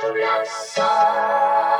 glorious song.